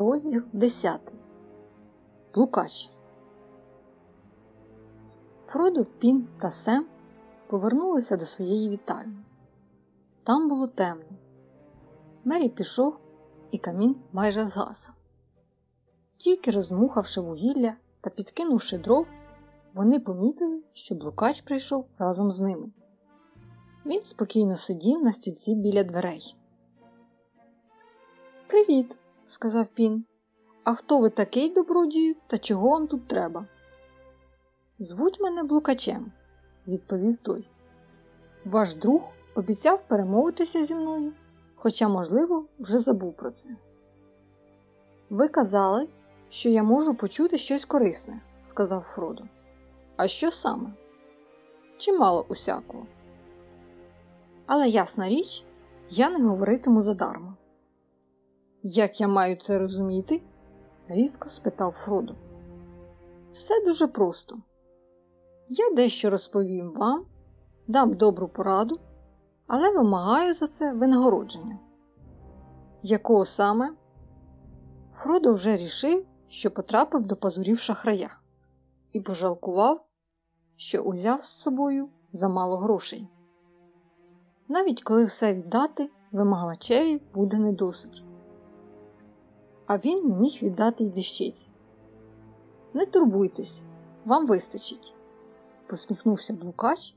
Розділ 10. Блукач. Фродо, Пін та Сем повернулися до своєї вітальні. Там було темно. Мері пішов, і камін майже згас. Тільки роздмухавши вугілля та підкинувши дров, вони помітили, що блукач прийшов разом з ними. Він спокійно сидів на стільці біля дверей. Привіт, сказав Пін. А хто ви такий добродію та чого вам тут треба? Звуть мене Блукачем, відповів той. Ваш друг обіцяв перемовитися зі мною, хоча, можливо, вже забув про це. Ви казали, що я можу почути щось корисне, сказав Фродо. А що саме? Чимало усякого. Але ясна річ, я не говоритиму задарма. Як я маю це розуміти? різко спитав Фродо. Все дуже просто. Я дещо розповім вам, дам добру пораду, але вимагаю за це винагородження. Якого саме? Фродо вже рішив, що потрапив до пазурів шахрая, і пожалкував, що узяв з собою замало грошей. Навіть коли все віддати, вимагачеві буде недосить а він міг віддати й дещиці. Не турбуйтесь, вам вистачить, посміхнувся блукач,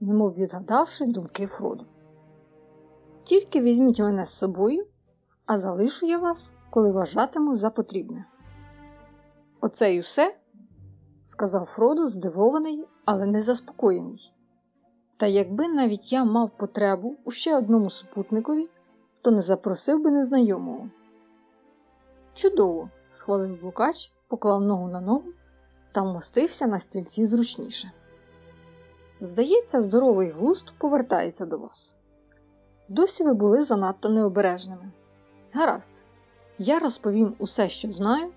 немов відгадавши думки Фроду. Тільки візьміть мене з собою, а залишу я вас, коли вважатиму за потрібне. Оце й усе, сказав Фродо, здивований, але не заспокоєний. Та якби навіть я мав потребу у ще одному супутникові, то не запросив би незнайомого. Чудово! схвалив Лукач, поклав ногу на ногу та вмостився на стільці зручніше. Здається, здоровий глузд повертається до вас. Досі ви були занадто необережними. Гаразд, я розповім усе, що знаю,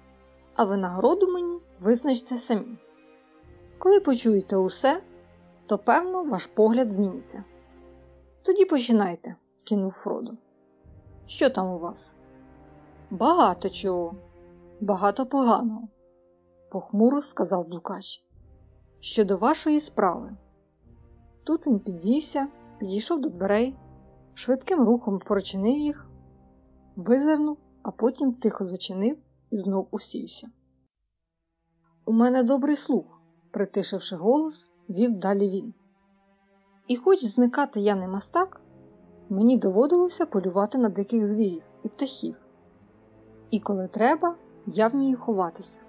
а винагороду мені визначте самі. Коли почуєте усе, то певно ваш погляд зміниться. Тоді починайте, кинув Фродо. Що там у вас? Багато чого, багато поганого, похмуро сказав Блукач. Щодо вашої справи. Тут він підвівся, підійшов до дверей, швидким рухом прочинив їх, визирнув, а потім тихо зачинив і знов усівся. У мене добрий слух, притишивши голос, вів далі він. І хоч зникати я не мастак, мені доводилося полювати на диких звірів і птахів і коли треба, я вмію ховатися.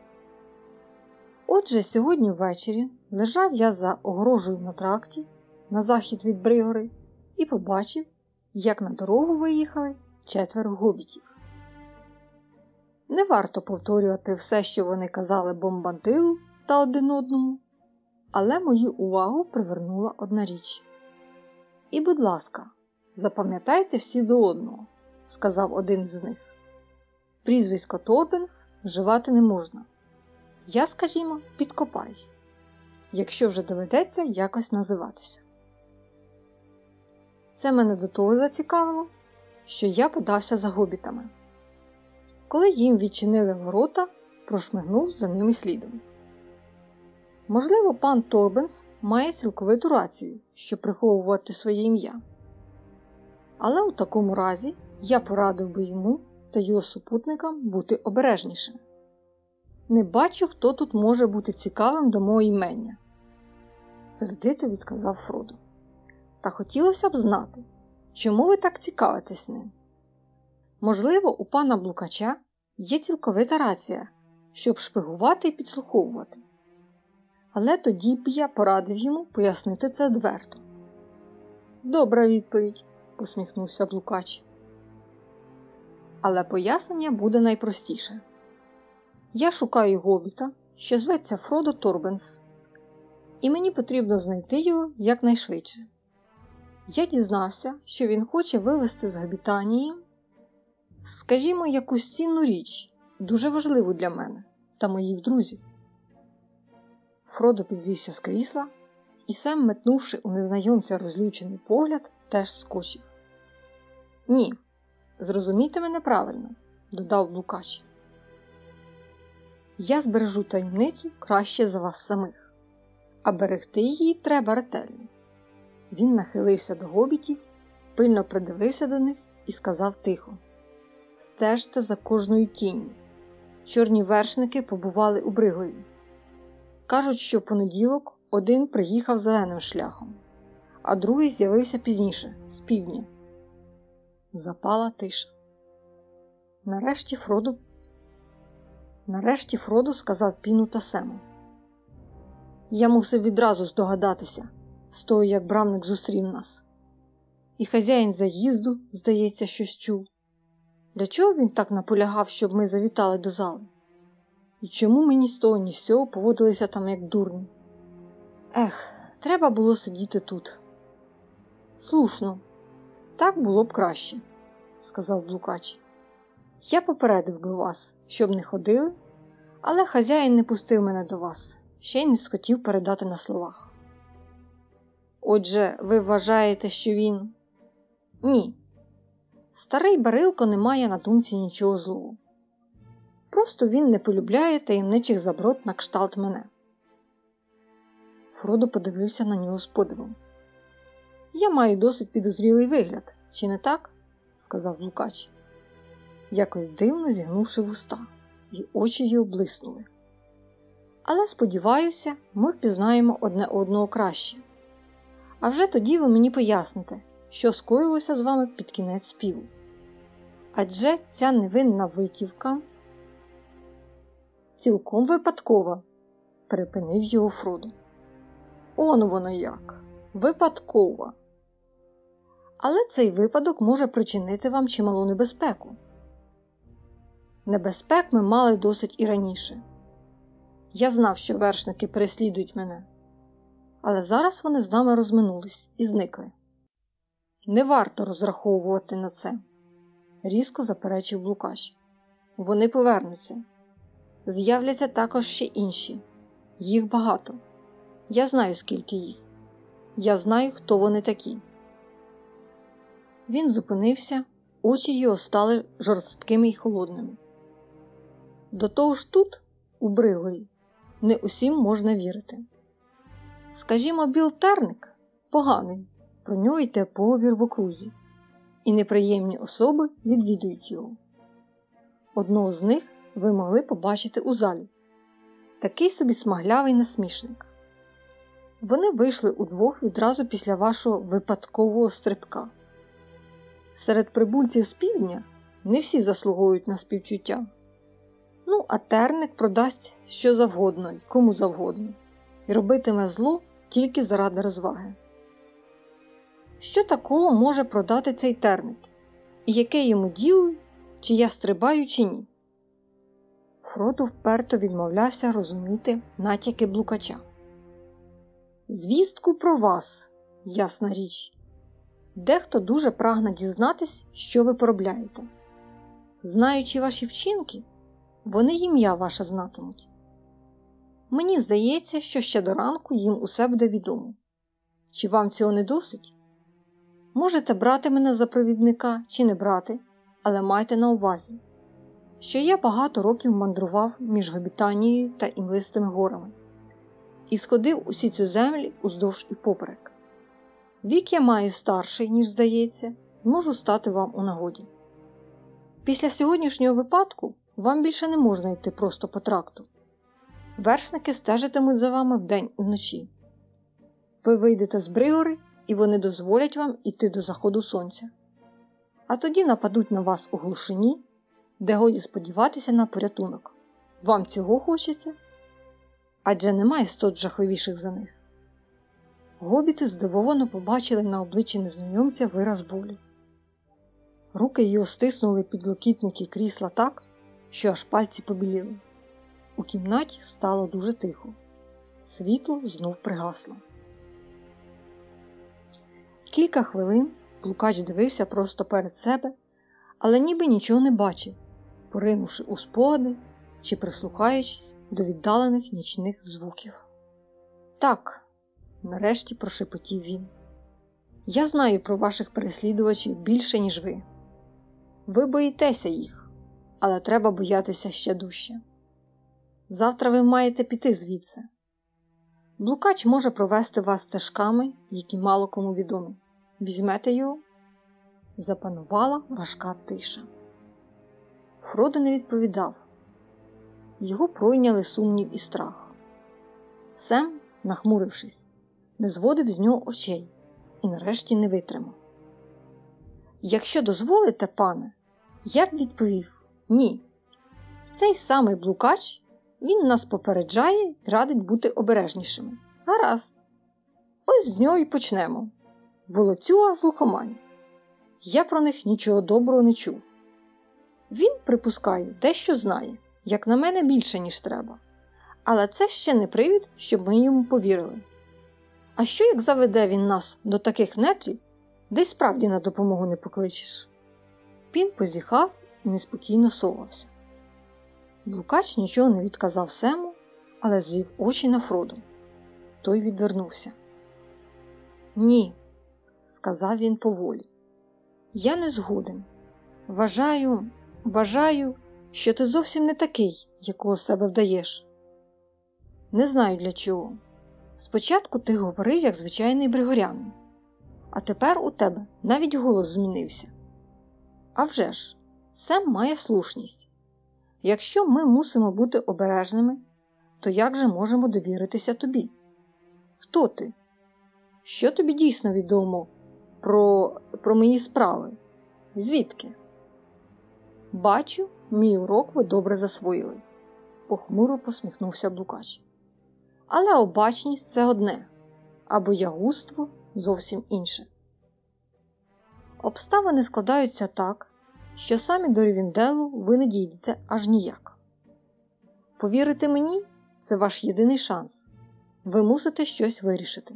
Отже, сьогодні ввечері лежав я за огорожею на тракті на захід від Бригори і побачив, як на дорогу виїхали четверо гобітів. Не варто повторювати все, що вони казали бомбантилу та один одному, але мою увагу привернула одна річ. І, будь ласка, запам'ятайте всі до одного, сказав один з них. Прізвисько Торбенс вживати не можна. Я, скажімо, підкопай, якщо вже доведеться якось називатися. Це мене до того зацікавило, що я подався за гобітами. Коли їм відчинили ворота, прошмигнув за ними слідом. Можливо, пан Торбенс має цілковиту рацію, щоб приховувати своє ім'я. Але у такому разі я порадив би йому та його супутникам бути обережнішим. Не бачу, хто тут може бути цікавим до мого імення, сердито відказав Фродо. Та хотілося б знати, чому ви так цікавитесь ним. Можливо, у пана Блукача є цілковита рація, щоб шпигувати і підслуховувати. Але тоді б я порадив йому пояснити це дверто. Добра відповідь, посміхнувся Блукач але пояснення буде найпростіше. Я шукаю гобіта, що зветься Фродо Торбенс, і мені потрібно знайти його якнайшвидше. Я дізнався, що він хоче вивезти з Габітанії, скажімо, якусь цінну річ, дуже важливу для мене та моїх друзів. Фродо підвівся з крісла і сам, метнувши у незнайомця розлючений погляд, теж скочив. Ні, Зрозумійте мене правильно, додав Лукач. Я збережу таємницю краще за вас самих, а берегти її треба ретельно. Він нахилився до гобітів, пильно придивився до них і сказав тихо: Стежте за кожною тінню. Чорні вершники побували у Бригові. Кажуть, що в понеділок один приїхав зеленим шляхом, а другий з'явився пізніше, з півдня. Запала тиша. Нарешті Фроду Нарешті Фроду сказав Піну та Сему. Я мусив відразу здогадатися, з того, як брамник зустрів нас. І хазяїн заїзду, здається, щось чув. Для чого він так наполягав, щоб ми завітали до зали? І чому ми ні з того, ні з цього поводилися там, як дурні? Ех, треба було сидіти тут. Слушно, так було б краще, сказав Блукач. Я попередив би вас, щоб не ходили, але хазяїн не пустив мене до вас, ще й не схотів передати на словах. Отже, ви вважаєте, що він. Ні. Старий Барилко не має на думці нічого злого. Просто він не полюбляє таємничих заброд на кшталт мене. Фродо подивився на нього з подивом. Я маю досить підозрілий вигляд, чи не так? сказав Лукач, якось дивно зігнувши вуста, і очі його блиснули. Але сподіваюся, ми впізнаємо одне одного краще. А вже тоді ви мені поясните, що скоїлося з вами під кінець співу. Адже ця невинна витівка цілком випадкова, перепинив його Фродо. Он воно як, випадкова. Але цей випадок може причинити вам чималу небезпеку. Небезпек ми мали досить і раніше. Я знав, що вершники переслідують мене, але зараз вони з нами розминулись і зникли. Не варто розраховувати на це, різко заперечив Блукаш. Вони повернуться. З'являться також ще інші. Їх багато. Я знаю, скільки їх. Я знаю, хто вони такі. Він зупинився, очі його стали жорсткими й холодними. До того ж тут, у Бригорі, не усім можна вірити. Скажімо, Біл Терник поганий, про нього йде поговір в окрузі, і неприємні особи відвідують його. Одного з них ви могли побачити у залі такий собі смаглявий насмішник. Вони вийшли удвох відразу після вашого випадкового стрибка. Серед прибульців з півдня не всі заслуговують на співчуття. Ну, а терник продасть що завгодно і кому завгодно, і робитиме зло тільки заради розваги. Що такого може продати цей терник? І яке йому діло, чи я стрибаю, чи ні? Фродо вперто відмовлявся розуміти натяки блукача. Звістку про вас, ясна річ. Дехто дуже прагне дізнатись, що ви поробляєте. Знаючи ваші вчинки, вони ім'я ваше знатимуть. Мені здається, що ще до ранку їм усе буде відомо. Чи вам цього не досить? Можете брати мене за провідника чи не брати, але майте на увазі, що я багато років мандрував між Гобітанією та імлистими горами і сходив усі ці землі уздовж і поперек. Вік я маю старший, ніж здається, можу стати вам у нагоді. Після сьогоднішнього випадку вам більше не можна йти просто по тракту. Вершники стежитимуть за вами вдень і вночі. Ви вийдете з Бригори, і вони дозволять вам іти до заходу сонця. А тоді нападуть на вас у глушині, де годі сподіватися на порятунок. Вам цього хочеться? Адже немає стот жахливіших за них. Гобіти здивовано побачили на обличчі незнайомця вираз болю. Руки його стиснули під локітники крісла так, що аж пальці побіліли. У кімнаті стало дуже тихо. Світло знов пригасло. Кілька хвилин Лукач дивився просто перед себе, але ніби нічого не бачив, поринувши у спогади чи прислухаючись до віддалених нічних звуків. Так, нарешті прошепотів він. Я знаю про ваших переслідувачів більше, ніж ви. Ви боїтеся їх, але треба боятися ще дужче. завтра ви маєте піти звідси. Блукач може провести вас стежками, які мало кому відомі. Візьмете його? Запанувала важка тиша. Фродо не відповідав. Його пройняли сумнів і страх. Сем, нахмурившись, не зводив з нього очей і нарешті не витримав. Якщо дозволите, пане, я б відповів ні. Цей самий блукач він нас попереджає і радить бути обережнішими. Гаразд. Ось з нього і почнемо. Волоцюга з лухомань. Я про них нічого доброго не чув. Він, припускаю, дещо знає, як на мене, більше, ніж треба. Але це ще не привід, щоб ми йому повірили. А що як заведе він нас до таких нетрів, де й справді на допомогу не покличеш? Він позіхав і неспокійно совався. Блукач нічого не відказав Сему, але звів очі на Фроду. Той відвернувся. Ні, сказав він поволі. Я не згоден. Вважаю, вважаю, що ти зовсім не такий, якого себе вдаєш. Не знаю для чого. Спочатку ти говорив як звичайний бригорянин, а тепер у тебе навіть голос змінився. А вже ж, Сем має слушність. Якщо ми мусимо бути обережними, то як же можемо довіритися тобі? Хто ти? Що тобі дійсно відомо про, про мої справи? Звідки? Бачу, мій урок ви добре засвоїли, похмуро посміхнувся Блукач. Але обачність це одне, а боягузтво зовсім інше. Обставини складаються так, що самі до Рівінделу ви не дійдете аж ніяк. Повірити мені, це ваш єдиний шанс. Ви мусите щось вирішити.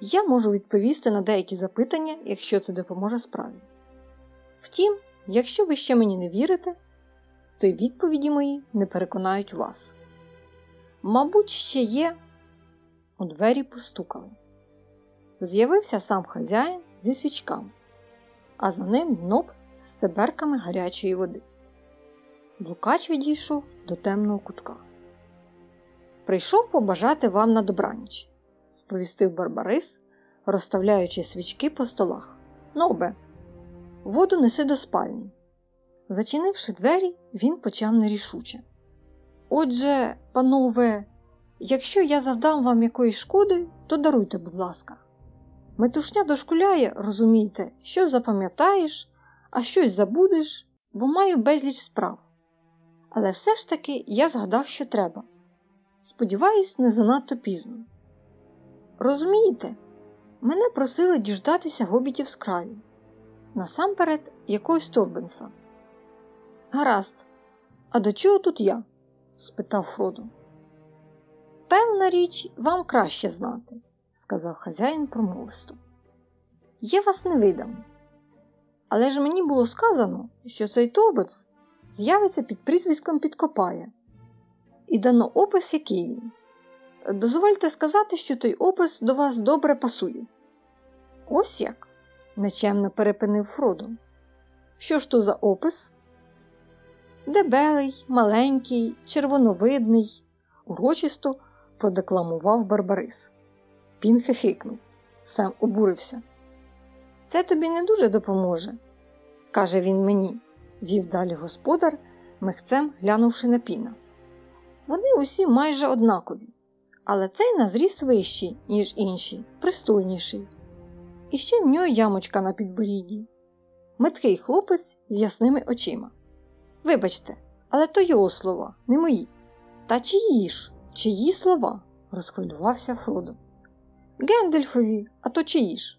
Я можу відповісти на деякі запитання, якщо це допоможе справі. Втім, якщо ви ще мені не вірите, то й відповіді мої не переконають вас. Мабуть, ще є. У двері постукали. З'явився сам хазяїн зі свічками, а за ним ноб з цеберками гарячої води. Блукач відійшов до темного кутка. Прийшов побажати вам на добраніч, сповістив Барбарис, розставляючи свічки по столах. Нобе, воду неси до спальні. Зачинивши двері, він почав нерішуче. Отже, панове, якщо я завдам вам якоїсь шкоди, то даруйте, будь ласка. Метушня дошкуляє, розумієте, що запам'ятаєш, а щось забудеш, бо маю безліч справ. Але все ж таки я згадав, що треба. Сподіваюсь, не занадто пізно. Розумієте, мене просили діждатися гобітів з краю, насамперед якогось Торбенса. Гаразд, а до чого тут я? Спитав Фродо. Певна річ, вам краще знати, сказав хазяїн промовисто. Я вас не видам. Але ж мені було сказано, що цей тобець з'явиться під прізвиськом Підкопає, і дано опис, який він. Дозвольте сказати, що той опис до вас добре пасує. Ось як, нечемно перепинив Фродо. Що ж то за опис? Дебелий, маленький, червоновидний, урочисто продекламував Барбарис. Пін хихикнув, сам обурився. Це тобі не дуже допоможе, каже він мені, вів далі господар, михцем глянувши на піна. Вони усі майже однакові, але цей на зріст вищий, ніж інші, пристойніший. І ще в нього ямочка на підборідді. Меткий хлопець з ясними очима. Вибачте, але то його слова, не мої. Та чиї ж, чиї слова? розхвилювався Фродо. Гендельфові, а то чиї ж?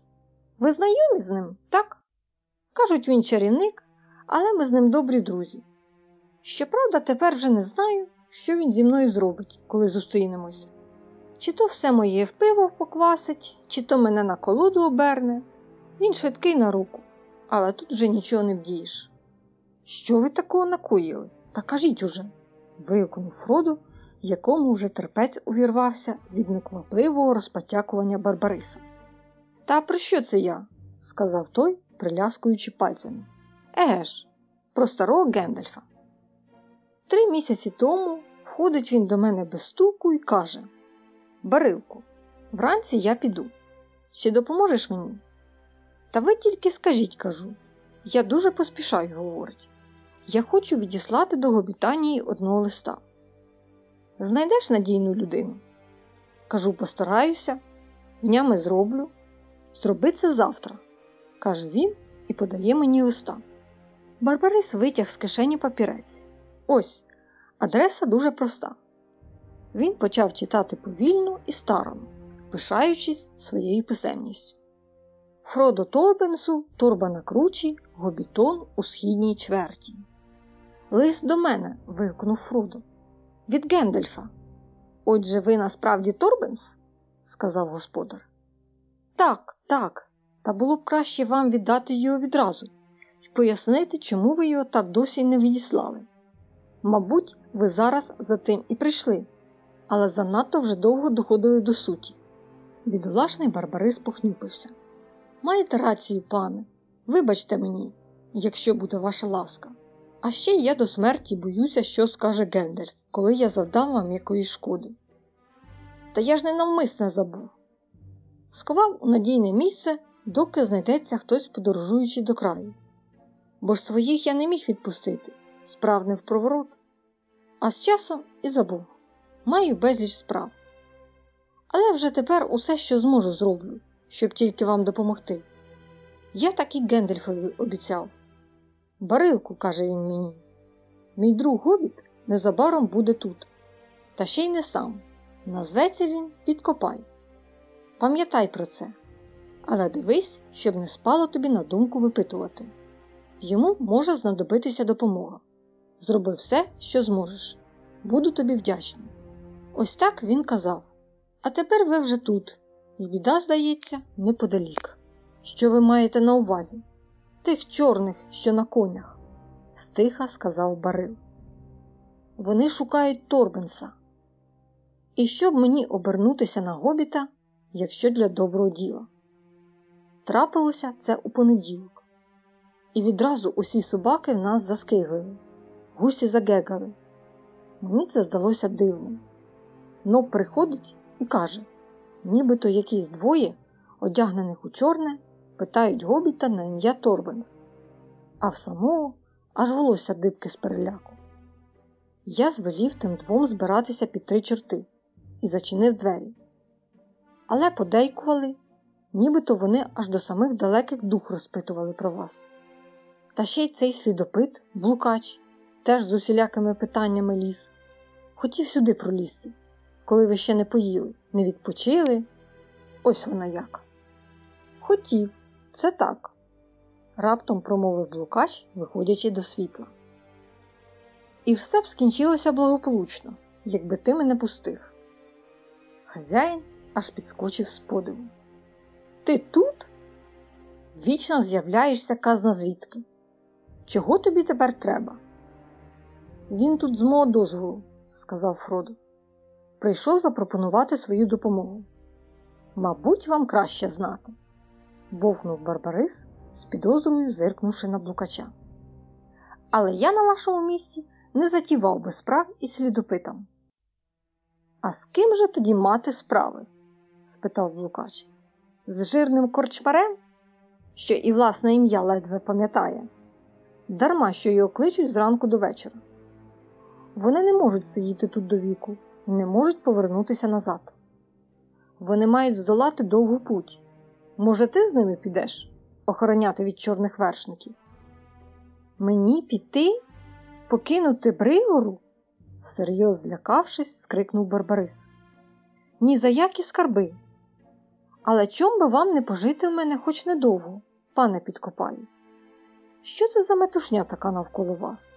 Ви знайомі з ним, так? Кажуть, він чарівник, але ми з ним добрі друзі. Щоправда, тепер вже не знаю, що він зі мною зробить, коли зустрінемося. Чи то все моє в пиво поквасить, чи то мене на колоду оберне. Він швидкий на руку, але тут вже нічого не вдієш. Що ви такого накоїли? Та кажіть уже, вигукнув Фроду, якому вже терпець увірвався від неквапливого розпотякування Барбариса. Та про що це я? сказав той, приляскуючи пальцями. Еге ж, про старого Гендальфа. Три місяці тому Входить він до мене без стуку і каже Барилку, вранці я піду. Чи допоможеш мені? Та ви тільки скажіть, кажу. Я дуже поспішаю, говорить. Я хочу відіслати до Гобітанії одного листа. Знайдеш надійну людину? Кажу, постараюся, днями зроблю. Зроби це завтра, каже він і подає мені листа. Барбарис витяг з кишені папірець. Ось, адреса дуже проста. Він почав читати повільно і старано, пишаючись своєю писемністю. Фродо Торбенсу, торба на кручі, гобітон у східній чверті. Лист до мене. вигукнув Фродо. Від Гендельфа. Отже, ви насправді Торбенс? сказав господар. Так, так, та було б краще вам віддати його відразу і пояснити, чому ви його так досі не відіслали. Мабуть, ви зараз за тим і прийшли, але занадто вже довго доходили до суті. Бідолашний Барбарис похнюпився. Маєте рацію, пане, вибачте мені, якщо буде ваша ласка. А ще я до смерті боюся, що скаже Гендель, коли я завдам вам якоїсь шкоди. Та я ж не навмисне забув. Сховав у надійне місце, доки знайдеться хтось подорожуючий до краю. Бо ж своїх я не міг відпустити, справ не в проворот. А з часом і забув. Маю безліч справ. Але вже тепер усе, що зможу, зроблю, щоб тільки вам допомогти. Я так і Гендельфові обіцяв. Барилку, каже він мені. Мій друг Гобіт незабаром буде тут. Та ще й не сам. Назветься він Підкопай. Пам'ятай про це, але дивись, щоб не спало тобі на думку випитувати. Йому може знадобитися допомога. Зроби все, що зможеш. Буду тобі вдячний. Ось так він казав. А тепер ви вже тут, і біда, здається, неподалік. Що ви маєте на увазі? Тих чорних, що на конях, стиха сказав Барил. Вони шукають Торбенса. І щоб мені обернутися на гобіта, якщо для доброго діла. Трапилося це у понеділок, і відразу усі собаки в нас заскиглили, гусі загегали. Мені це здалося дивним. Но приходить і каже, нібито якісь двоє, одягнених у чорне, питають гобіта на ім'я Торбенс, а в самого аж волосся дибки з переляку. Я звелів тим двом збиратися під три чорти і зачинив двері. Але подейкували, нібито вони аж до самих далеких дух розпитували про вас. Та ще й цей слідопит, блукач, теж з усілякими питаннями ліз, хотів сюди пролізти, коли ви ще не поїли, не відпочили. Ось вона як. Хотів, це так, раптом промовив блукач, виходячи до світла. І все б скінчилося благополучно, якби ти мене пустив. Хазяїн аж підскочив з подиву. Ти тут? Вічно з'являєшся казна звідки. Чого тобі тепер треба? Він тут з мого дозволу, сказав Фродо. Прийшов запропонувати свою допомогу. Мабуть, вам краще знати, бовкнув Барбарис з підозрою зиркнувши на блукача. Але я на вашому місці не затівав би справ із слідопитом. А з ким же тоді мати справи? спитав блукач. З жирним корчмарем, що і власне ім'я ледве пам'ятає, дарма що його кличуть зранку до вечора. Вони не можуть сидіти тут до віку не можуть повернутися назад. Вони мають здолати довгу путь. Може, ти з ними підеш охороняти від чорних вершників? Мені піти, покинути Бригору? всерйоз злякавшись, скрикнув Барбарис. Ні за які скарби. Але чом би вам не пожити в мене хоч недовго, пане підкопаю? Що це за метушня така навколо вас?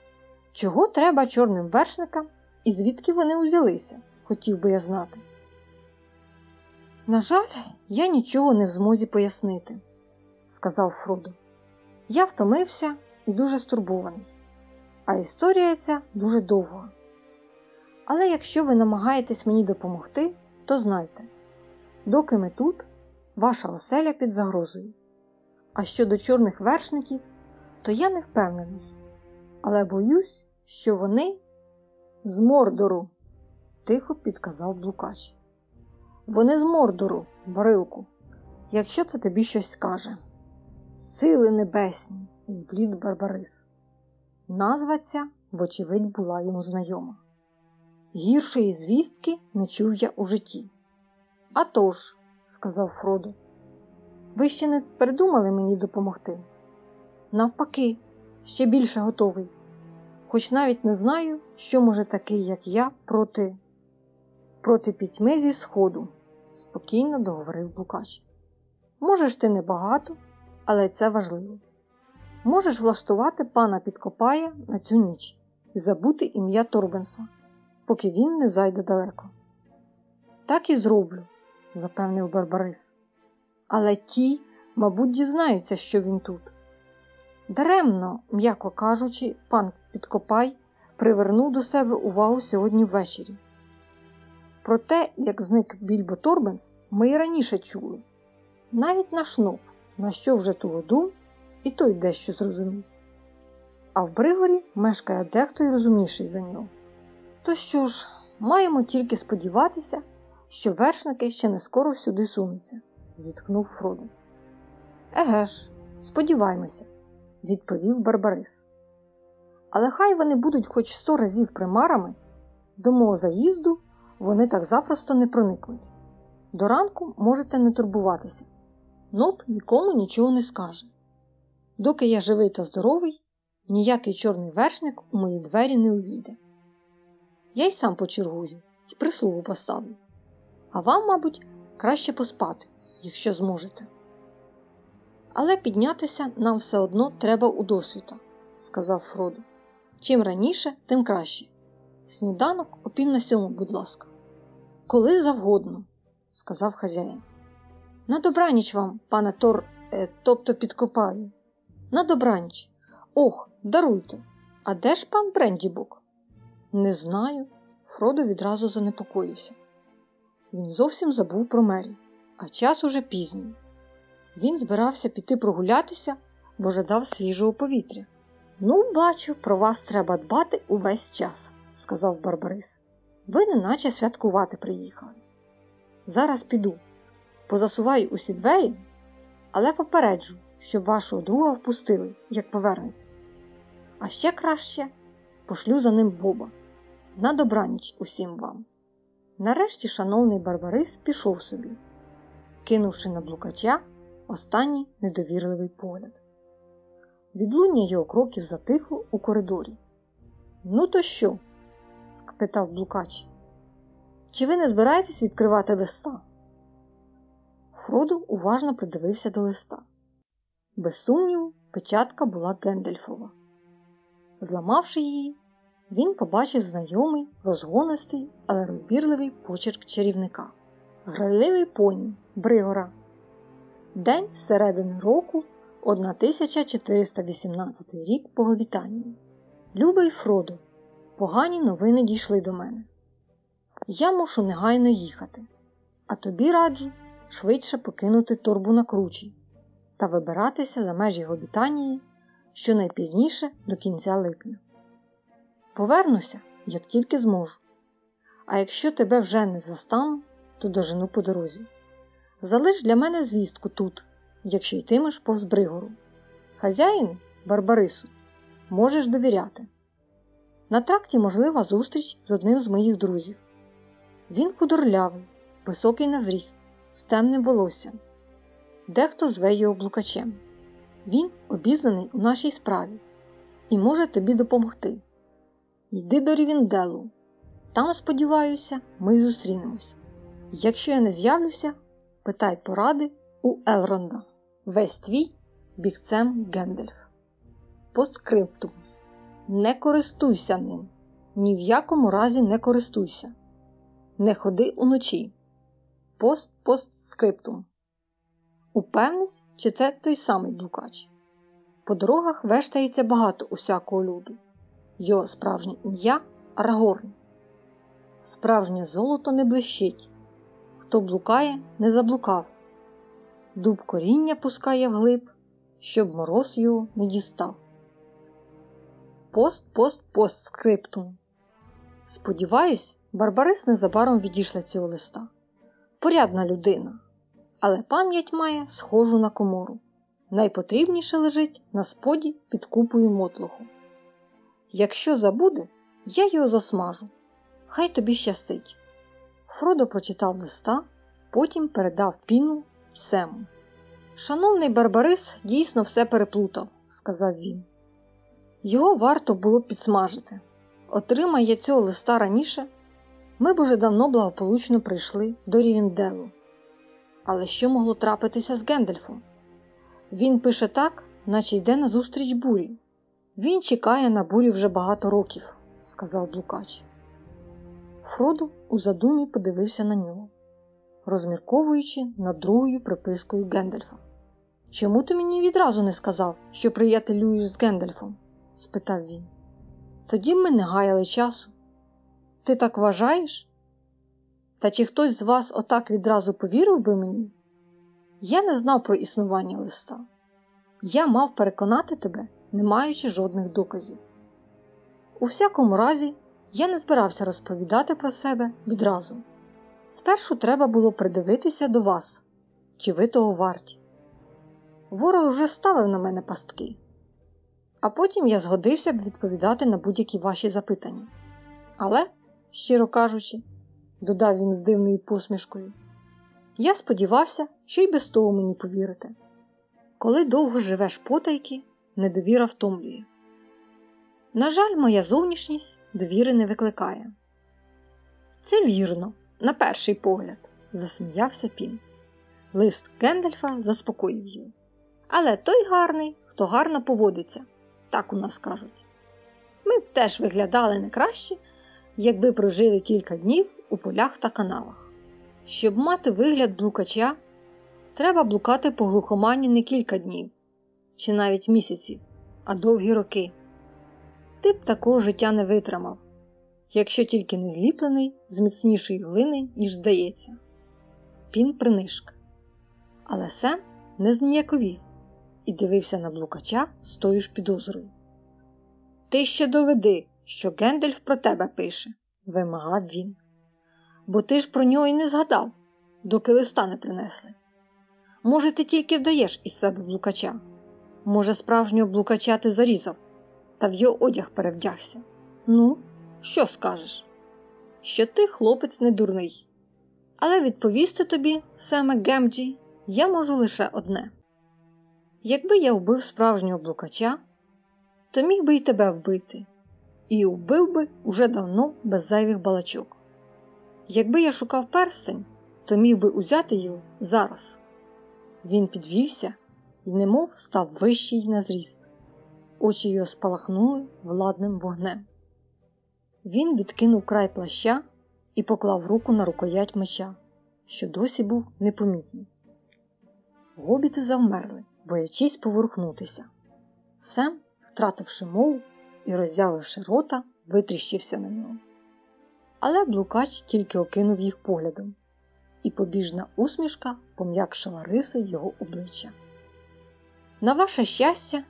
Чого треба чорним вершникам і звідки вони узялися, хотів би я знати. На жаль, я нічого не в змозі пояснити, сказав Фродо. Я втомився і дуже стурбований, а історія ця дуже довга. Але якщо ви намагаєтесь мені допомогти, то знайте, доки ми тут, ваша оселя під загрозою. А щодо чорних вершників, то я не впевнений, але боюсь, що вони з Мордору. тихо підказав Блукач. Вони з Мордору, Брилку, якщо це тобі щось скаже. Сили небесні, зблід Барбарис. Назва ця, вочевидь, була йому знайома. Гіршої звістки не чув я у житті. «А тож», – сказав Фродо, ви ще не придумали мені допомогти? Навпаки, ще більше готовий, хоч навіть не знаю, що може такий, як я, проти проти пітьми зі сходу, спокійно договорив Букач. Можеш ти небагато, але це важливо. Можеш влаштувати пана Підкопая на цю ніч і забути ім'я Торбенса, поки він не зайде далеко. Так і зроблю, запевнив Барбарис. Але ті, мабуть, дізнаються, що він тут. Даремно, м'яко кажучи, пан Підкопай привернув до себе увагу сьогодні ввечері. Про те, як зник Більбо Торбенс, ми й раніше чули. Навіть наш ноб, на що вже ту Тулодум, і той дещо зрозумів. А в Бригорі мешкає дехто й розумніший за нього. То що ж, маємо тільки сподіватися, що вершники ще не скоро сюди сунуться, зітхнув Фродо. Еге ж, сподіваймося, відповів Барбарис. Але хай вони будуть хоч сто разів примарами, до мого заїзду вони так запросто не проникнуть. До ранку можете не турбуватися. Ноб нікому нічого не скаже. Доки я живий та здоровий, ніякий чорний вершник у мої двері не увійде. Я й сам почергую і прислугу поставлю. А вам, мабуть, краще поспати, якщо зможете. Але піднятися нам все одно треба у досвіта, сказав Фродо. Чим раніше, тим краще. Сніданок о пів на сьому, будь ласка. Коли завгодно, сказав хазяїн. На добраніч вам, пане Тор, е, тобто підкопаю. На добраніч. Ох, даруйте. А де ж пан Брендібук? Не знаю. Фродо відразу занепокоївся. Він зовсім забув про мері, а час уже пізній. Він збирався піти прогулятися, бо жадав свіжого повітря. Ну, бачу, про вас треба дбати увесь час, сказав Барбарис. Ви неначе святкувати приїхали. Зараз піду, позасуваю усі двері, але попереджу, щоб вашого друга впустили, як повернеться. А ще краще пошлю за ним Боба. На добраніч усім вам. Нарешті шановний Барбарис пішов собі, кинувши на блукача останній недовірливий погляд. Відлуння його кроків затихло у коридорі. Ну, то що? спитав блукач. Чи ви не збираєтесь відкривати листа? Фродо уважно придивився до листа. Без сумніву, печатка була Гендельфова. Зламавши її, він побачив знайомий, розгонистий, але розбірливий почерк чарівника. Грайливий поні Бригора. День середини року 1418 рік по. Любий Фродо, погані новини дійшли до мене. Я мушу негайно їхати, а тобі раджу швидше покинути торбу на кручі та вибиратися за межі Гобітанії щонайпізніше до кінця липня. Повернуся, як тільки зможу. А якщо тебе вже не застану, то дожену по дорозі. Залиш для мене звістку тут, якщо йтимеш повз Бригору. Хазяїну, Барбарису, можеш довіряти. На тракті можлива зустріч з одним з моїх друзів. Він худорлявий, високий на зріст, з темним волоссям. Дехто зве його блукачем. Він обізнаний у нашій справі і може тобі допомогти. Йди до Рівінделу. Там, сподіваюся, ми зустрінемось. Якщо я не з'явлюся, питай поради у Елронда. Весь твій бігцем Гендельф. Постскриптум. Не користуйся ним. Ні в якому разі не користуйся. Не ходи уночі. Пост-постскриптум. Упевнись, чи це той самий блукач. По дорогах вештається багато усякого люду. Його справжнє ім'я Арагорн. Справжнє золото не блищить. Хто блукає, не заблукав. Дуб коріння пускає вглиб, щоб мороз його не дістав. Пост-пост-постскриптум. Сподіваюсь, Барбарис незабаром відійшла цього листа. Порядна людина, але пам'ять має схожу на комору. Найпотрібніше лежить на споді під купою мотлуху. Якщо забуде, я його засмажу. Хай тобі щастить. Фродо прочитав листа, потім передав піну Сему. Шановний Барбарис дійсно все переплутав, сказав він. Його варто було підсмажити. Отримай я цього листа раніше, ми б уже давно благополучно прийшли до Рівенделу. Але що могло трапитися з Гендельфом? Він пише так, наче йде на зустріч бурі. Він чекає на бурі вже багато років, сказав Блукач. Фроду у задумі подивився на нього, розмірковуючи над другою припискою Гендельфа. Чому ти мені відразу не сказав, що приятелюєш з Гендельфом? спитав він. Тоді ми не гаяли часу. Ти так вважаєш? Та чи хтось з вас отак відразу повірив би мені? Я не знав про існування листа. Я мав переконати тебе, не маючи жодних доказів. У всякому разі, я не збирався розповідати про себе відразу. Спершу треба було придивитися до вас, чи ви того варті. Ворог вже ставив на мене пастки, а потім я згодився б відповідати на будь-які ваші запитання. Але, щиро кажучи, додав він з дивною посмішкою, я сподівався, що й без того мені повірите. Коли довго живеш потайки, недовіра втомлює. На жаль, моя зовнішність довіри не викликає. Це вірно, на перший погляд, засміявся Пін. Лист Гендельфа заспокоїв його. Але той гарний, хто гарно поводиться, так у нас кажуть. Ми б теж виглядали не краще, якби прожили кілька днів у полях та каналах. Щоб мати вигляд блукача, треба блукати по глухомані не кілька днів, чи навіть місяців, а довгі роки. Ти б такого життя не витримав, якщо тільки не зліплений з міцнішої глини, ніж здається. Пін принишк. Але Сем не зніяковів і дивився на блукача з тою ж підозрою. Ти ще доведи, що Гендельф про тебе пише, вимагав він. Бо ти ж про нього й не згадав, доки листа не принесли. Може, ти тільки вдаєш із себе блукача? Може, справжнього блукача ти зарізав, та в його одяг перевдягся. Ну, що скажеш? Що ти хлопець не дурний. Але відповісти тобі, Семе Гемджі, я можу лише одне. Якби я вбив справжнього блукача, то міг би й тебе вбити, і вбив би уже давно без зайвих балачок. Якби я шукав перстень, то міг би узяти його зараз. Він підвівся і немов став вищий на зріст. Очі його спалахнули владним вогнем. Він відкинув край плаща і поклав руку на рукоять меча, що досі був непомітний. Гобіти завмерли, боячись поворухнутися. Сем, втративши мову і роззявивши рота, витріщився на нього. Але блукач тільки окинув їх поглядом, і побіжна усмішка пом'якшила риси його обличчя. На ваше щастя,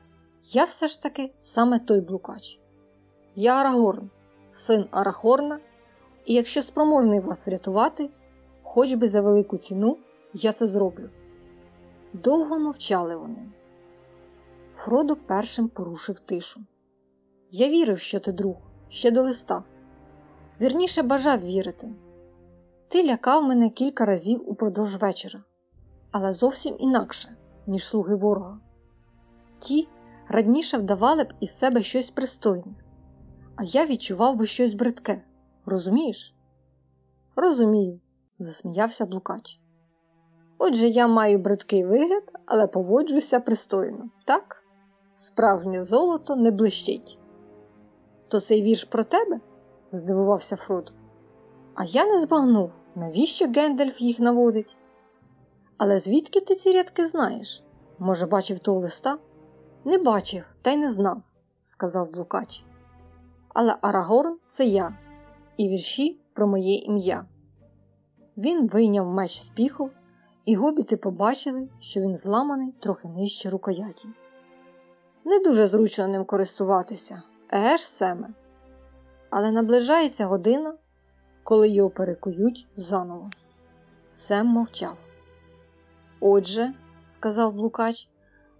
я все ж таки саме той блукач. Я Арагорн, син Арахорна, і якщо спроможний вас врятувати, хоч би за велику ціну, я це зроблю. Довго мовчали вони. Фродо першим порушив тишу. Я вірив, що ти друг, ще до листа. Вірніше бажав вірити. Ти лякав мене кілька разів упродовж вечора, але зовсім інакше, ніж слуги ворога. Ті радніше вдавали б із себе щось пристойне, а я відчував би щось бридке. Розумієш? Розумію, засміявся Блукач. Отже, я маю бридкий вигляд, але поводжуся пристойно, так? Справжнє золото не блищить. То цей вірш про тебе? здивувався Фродо. А я не збагнув, навіщо Гендальф їх наводить. Але звідки ти ці рядки знаєш? Може, бачив того листа? Не бачив, та й не знав, сказав Блукач. Але Арагорн це я, і вірші про моє ім'я. Він вийняв меч з піхов, і гобіти побачили, що він зламаний трохи нижче рукояті. Не дуже зручно ним користуватися, еге ж Семе. але наближається година, коли його перекують заново. Сем мовчав. Отже, сказав блукач,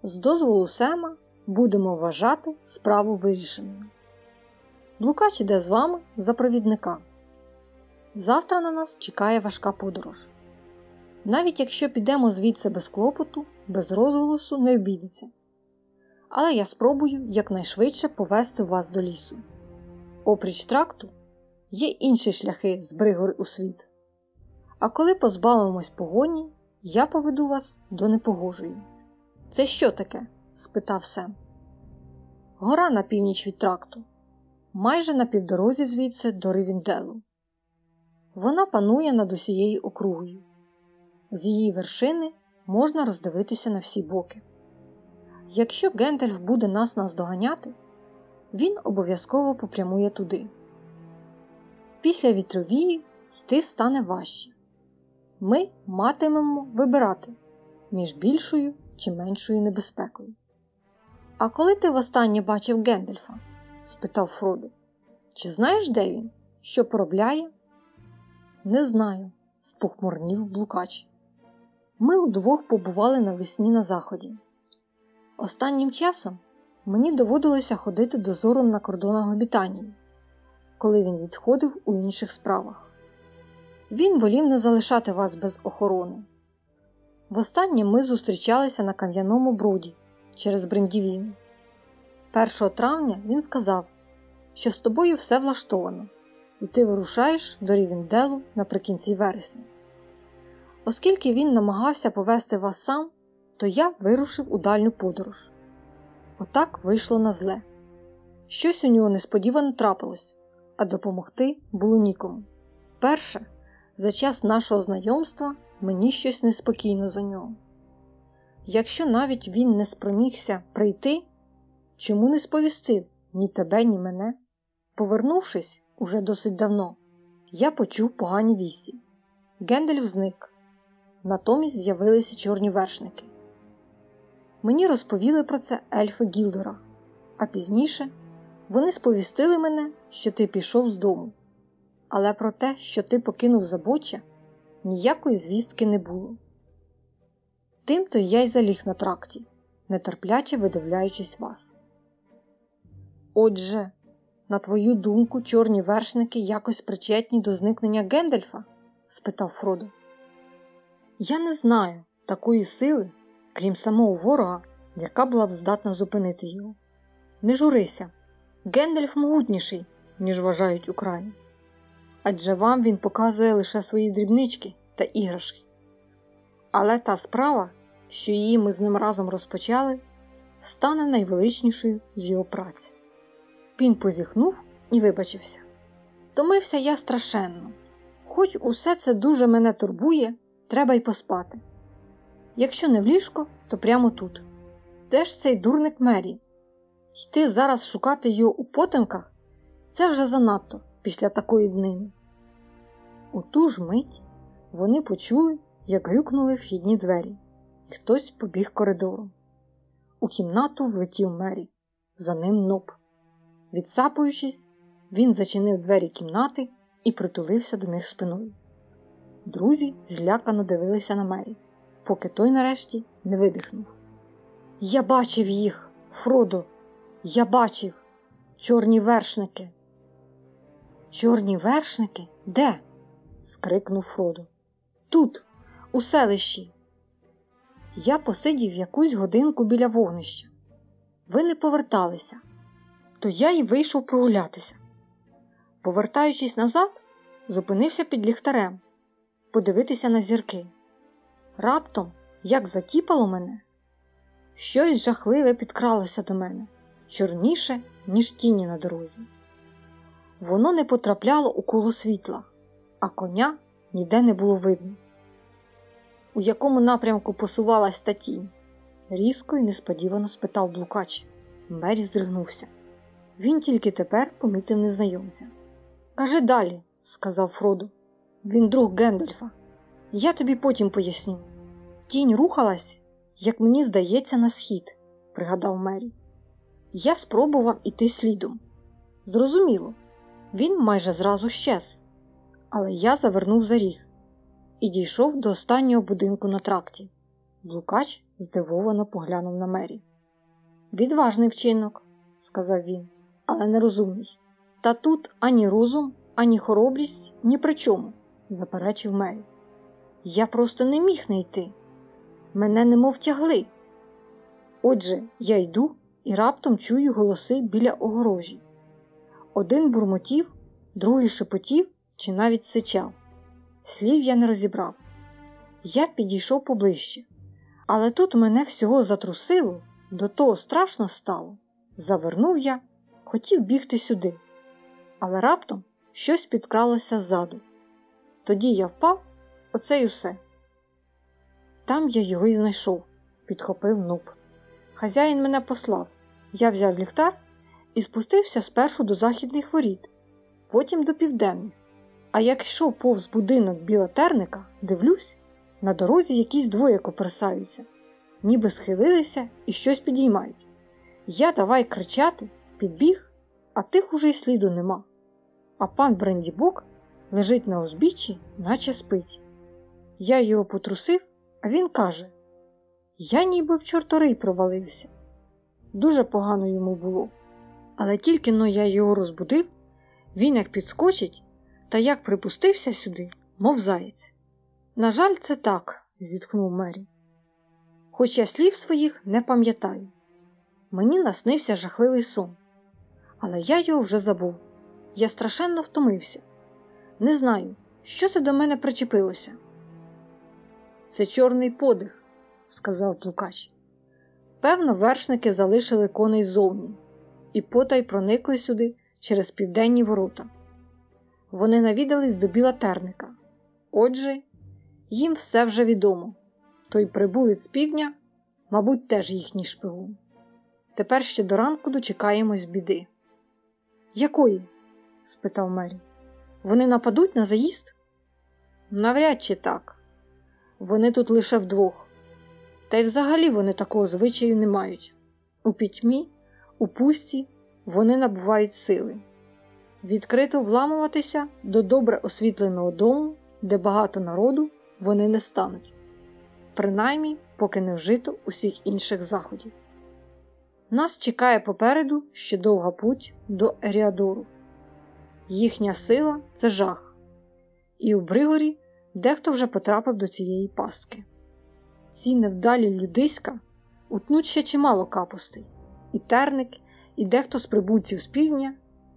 з дозволу Сема будемо вважати справу вирішеною. Блукач іде з вами за провідника. Завтра на нас чекає важка подорож. Навіть якщо підемо звідси без клопоту, без розголосу не обійдеться. Але я спробую якнайшвидше повести вас до лісу. Опріч тракту є інші шляхи з Бригори у світ. А коли позбавимось погоні, я поведу вас до непогожої. Це що таке? спитав Сем. Гора на північ від тракту, майже на півдорозі звідси до Ривінделу. Вона панує над усією округою. З її вершини можна роздивитися на всі боки. Якщо Гендальф буде нас наздоганяти, він обов'язково попрямує туди. Після вітровії йти стане важче. Ми матимемо вибирати між більшою чи меншою небезпекою. А коли ти востаннє бачив Гендальфа? спитав Фродо. Чи знаєш, де він? Що поробляє? Не знаю, спохмурнів блукач. Ми удвох побували навесні на заході. Останнім часом мені доводилося ходити дозором на кордонах обітанії, коли він відходив у інших справах. Він волів не залишати вас без охорони. Востаннє ми зустрічалися на кам'яному бруді через Брендівіну. 1 травня він сказав, що з тобою все влаштовано, і ти вирушаєш до Рівенделу наприкінці вересня. Оскільки він намагався повести вас сам, то я вирушив у дальню подорож. Отак вийшло на зле. Щось у нього несподівано трапилось, а допомогти було нікому. Перше, за час нашого знайомства мені щось неспокійно за нього. Якщо навіть він не спромігся прийти, чому не сповістив ні тебе, ні мене? Повернувшись уже досить давно, я почув погані вісті. Гендельф зник. Натомість з'явилися чорні вершники. Мені розповіли про це ельфи Гілдора, а пізніше вони сповістили мене, що ти пішов з дому. Але про те, що ти покинув забоча, ніякої звістки не було. Тимто я й заліг на тракті, нетерпляче видивляючись вас. Отже, на твою думку, чорні вершники якось причетні до зникнення Гендельфа? спитав Фродо. Я не знаю такої сили, крім самого ворога, яка була б здатна зупинити його. Не журися, Гендальф могутніший, ніж вважають Україні. Адже вам він показує лише свої дрібнички та іграшки. Але та справа, що її ми з ним разом розпочали, стане найвеличнішою з його праці. Він позіхнув і вибачився. Томився я страшенно, хоч усе це дуже мене турбує, треба й поспати. Якщо не в ліжко, то прямо тут. Де ж цей дурник Мері? Йти зараз шукати його у потемках це вже занадто після такої днини. У ту ж мить вони почули, як грюкнули вхідні двері, і хтось побіг коридором. У кімнату влетів Мері, за ним ноб. Відсапуючись, він зачинив двері кімнати і притулився до них спиною. Друзі злякано дивилися на Мері поки той нарешті не видихнув. Я бачив їх, Фродо, я бачив чорні вершники. Чорні вершники? Де? скрикнув Фродо. Тут, у селищі. Я посидів якусь годинку біля вогнища. Ви не поверталися, то я й вийшов прогулятися. Повертаючись назад, зупинився під ліхтарем, подивитися на зірки. Раптом, як затіпало мене, щось жахливе підкралося до мене, чорніше, ніж тіні на дорозі. Воно не потрапляло у коло світла, а коня ніде не було видно. У якому напрямку посувалась та тінь? різко і несподівано спитав блукач. Мері здригнувся. Він тільки тепер помітив незнайомця. Кажи далі, сказав Фроду. Він друг Гендальфа. Я тобі потім поясню. Тінь рухалась, як мені здається, на схід, пригадав Мері. Я спробував іти слідом. Зрозуміло, Він майже зразу щез, але я завернув за ріг і дійшов до останнього будинку на тракті. Блукач здивовано поглянув на мері. Відважний вчинок, сказав він, але нерозумний. Та тут ані розум, ані хоробрість ні при чому, заперечив Мері. Я просто не міг не йти. Мене немов тягли. Отже, я йду і раптом чую голоси біля огорожі. Один бурмотів, другий шепотів чи навіть сичав. Слів я не розібрав. Я підійшов поближче, але тут мене всього затрусило, до того страшно стало. Завернув я, хотів бігти сюди, але раптом щось підкралося ззаду. Тоді я впав, оце й усе. Там я його й знайшов, підхопив нуб. Хазяїн мене послав. Я взяв ліхтар і спустився спершу до західних воріт, потім до південних. А як йшов повз будинок біла терника, дивлюсь, на дорозі якісь двоє коперсаються, ніби схилилися і щось підіймають. Я давай кричати, підбіг, а тих уже й сліду нема. А пан Брендібок лежить на узбіччі, наче спить. Я його потрусив, а він каже: Я ніби в чорторий провалився. Дуже погано йому було. Але тільки но я його розбудив, він як підскочить та як припустився сюди, мов заєць. На жаль, це так, зітхнув Мері. Хоч я слів своїх не пам'ятаю. Мені наснився жахливий сон, але я його вже забув. Я страшенно втомився. Не знаю, що це до мене причепилося. Це чорний подих, сказав Плукач. Певно, вершники залишили коней ззовні і потай проникли сюди через південні ворота. Вони навідались до біла терника. Отже, їм все вже відомо. Той прибулець з півдня, мабуть, теж їхній шпигун. Тепер ще до ранку дочекаємось біди. Якої? спитав Мері. Вони нападуть на заїзд? Навряд чи так. Вони тут лише вдвох. Та й взагалі вони такого звичаю не мають. У пітьмі, у пусті вони набувають сили. Відкрито вламуватися до добре освітленого дому, де багато народу, вони не стануть, принаймні, поки не вжито усіх інших заходів. Нас чекає попереду ще довга путь до Еріадору. Їхня сила це жах, і у Бригорі дехто вже потрапив до цієї пастки. Ці невдалі людиська утнуть ще чимало капостей, і терник, і дехто з прибульців з півдня,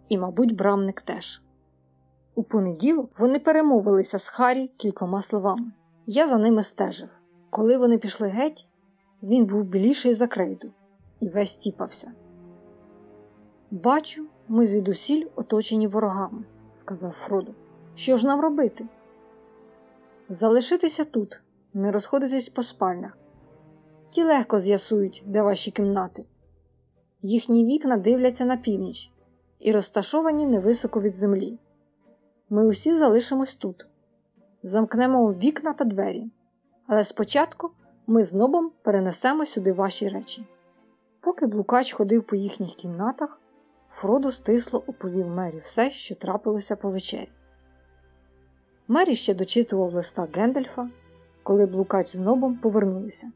і, мабуть, брамник теж. У понеділок вони перемовилися з Харі кількома словами. Я за ними стежив. Коли вони пішли геть, він був біліший за крейду і весь тіпався. Бачу, ми звідусіль оточені ворогами, сказав Фродо. Що ж нам робити? Залишитися тут, не розходитись по спальнях. Ті легко з'ясують, де ваші кімнати. Їхні вікна дивляться на північ і розташовані невисоко від землі. Ми усі залишимось тут, замкнемо вікна та двері, але спочатку ми з нобом перенесемо сюди ваші речі. Поки блукач ходив по їхніх кімнатах, Фродо стисло оповів Мері все, що трапилося по вечері. Мері ще дочитував листа Гендельфа, коли блукач з нобом повернулися.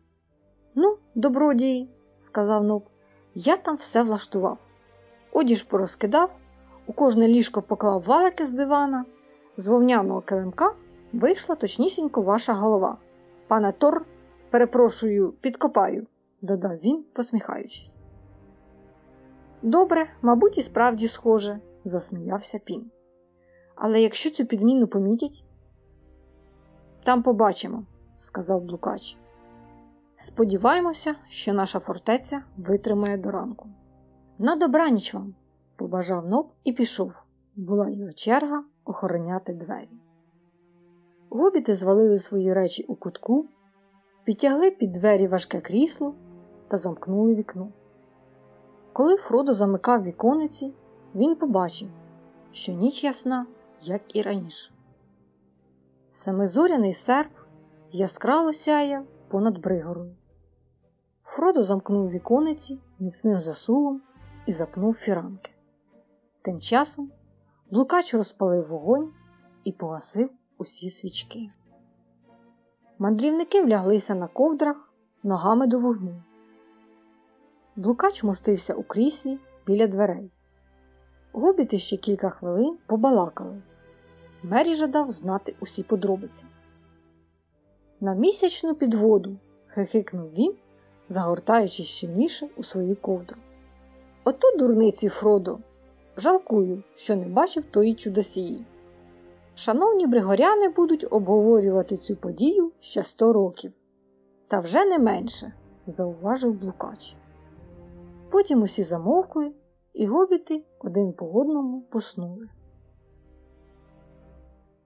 Ну, добродії, сказав ноб, я там все влаштував. Одіж порозкидав, у кожне ліжко поклав валики з дивана, з вовняного килимка вийшла точнісінько ваша голова. Пане Тор, перепрошую, підкопаю, додав він, посміхаючись. Добре, мабуть, і справді схоже, засміявся Пін. Але якщо цю підміну помітять, там побачимо, сказав Блукач. Сподіваємося, що наша фортеця витримає до ранку. На добраніч вам, побажав ноб і пішов. Була його черга охороняти двері. Гобіти звалили свої речі у кутку, підтягли під двері важке крісло та замкнули вікно. Коли Фродо замикав вікониці, він побачив, що ніч ясна, як і раніше. Семизоряний серп яскраво сяяв понад бригорою. Фродо замкнув вікониці міцним засулом і запнув фіранки. Тим часом Блукач розпалив вогонь і погасив усі свічки. Мандрівники вляглися на ковдрах ногами до вогню. Блукач мостився у кріслі біля дверей. Гобіти ще кілька хвилин побалакали. Мері жадав знати усі подробиці. На місячну підводу, хихикнув він, загортаючись щільніше у свою ковдру. Ото дурниці, Фродо, жалкую, що не бачив тої чудосії. Шановні бригоряни будуть обговорювати цю подію ще сто років. Та вже не менше, зауважив блукач. Потім усі замовкли, і гобіти один по одному поснули.